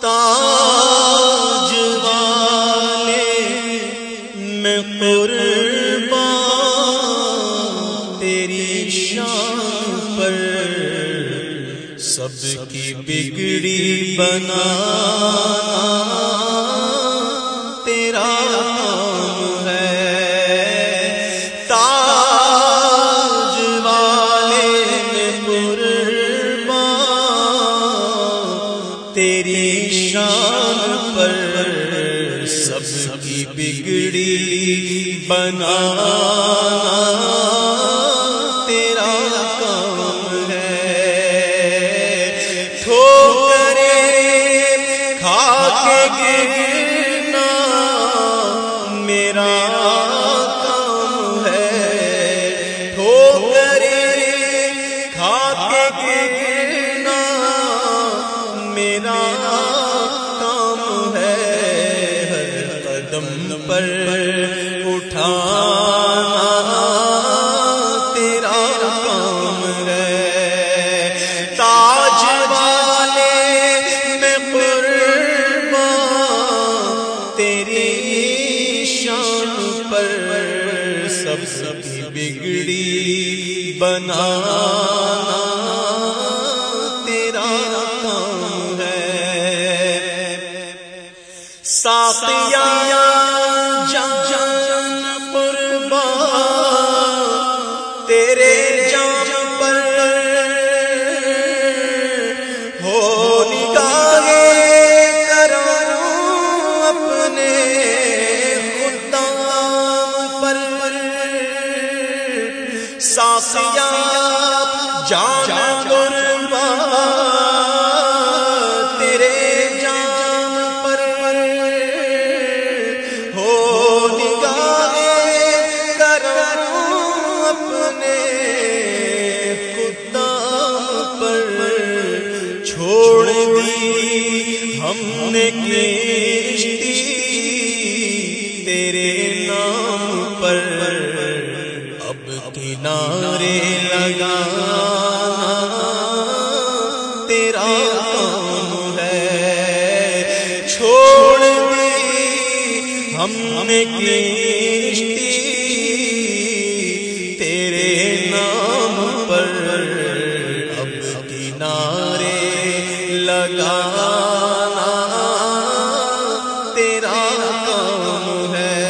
تاج والے میں قربان تیری شان پر سب کی بگڑی بنا۔ تیری شان پر سب کی بگڑی بنا تیرا کام ہے۔ ٹھوکرے کھا کے گرنا میرا کام ہے۔ ٹھوکرے کھا کے گرنا سبھی بگڑی بنا ساسیا جان قربان تیرے جام پر ہو نگاہے کرو اپنے قدام پر چھوڑ دی۔ ہم نے کشتی تیرے ہم نے کشتی تیرے نام پر، اب کنارے لگانا تیرا کام ہے۔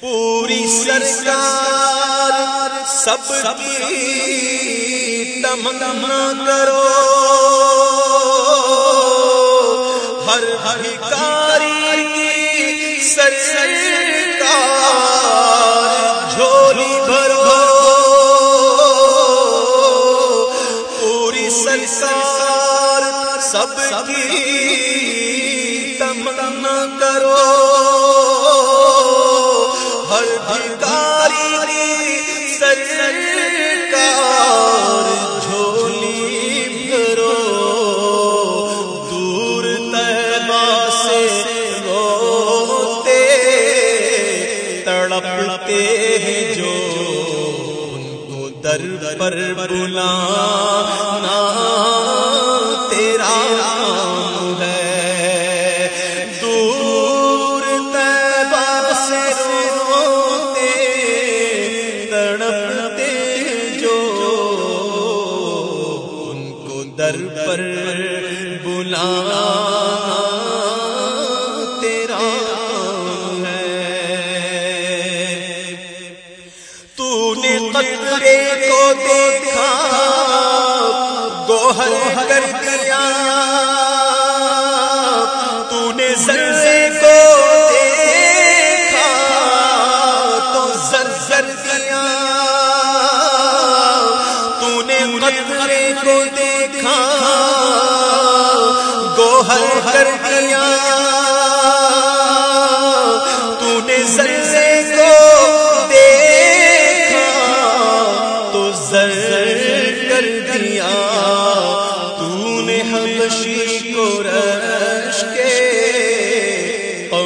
پوری سرکار سب کی تمنا کرو۔ ہر ہری کی سرکار جھولی بھرو۔ پوری سرکار سب کی تمنا کرو۔ ہر بھکاری در پر بلانا تیرا ہے۔ دور تیبا سے روتے، تڑپتے جو ان کو در پر بلانا نے قطرے کو دیکھا، گوہر کر دیا۔ تو نے ذرے کو دیکھا، تو زر دیا۔ تو نے کو دیکھا، گوہر کر دیا۔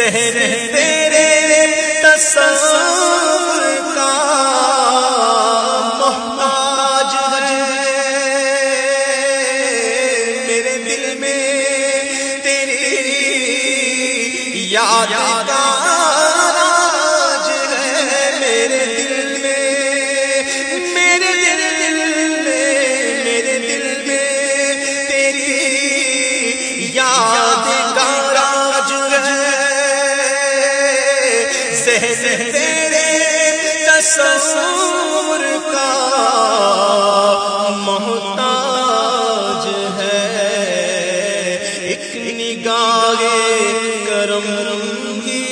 شہر تیرے تصور کا محتاج ہے۔ میرے دل میں تیری یاد کا ایک نگاہ کرم کی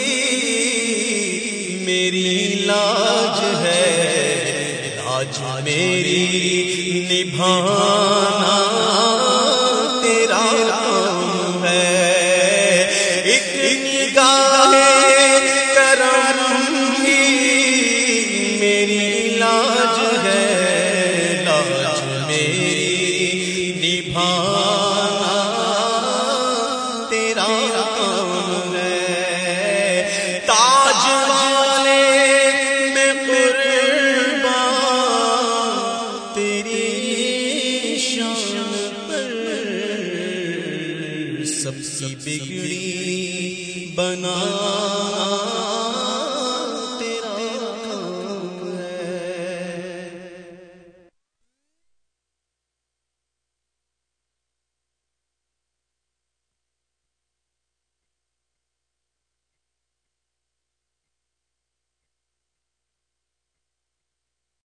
میری لاج ہے۔ لاج میری نبھانا تیرا کام ہے۔ ایک نگاہ کرم کی میری لاج ہے۔ لاج میری نبھانا بگڑی بنا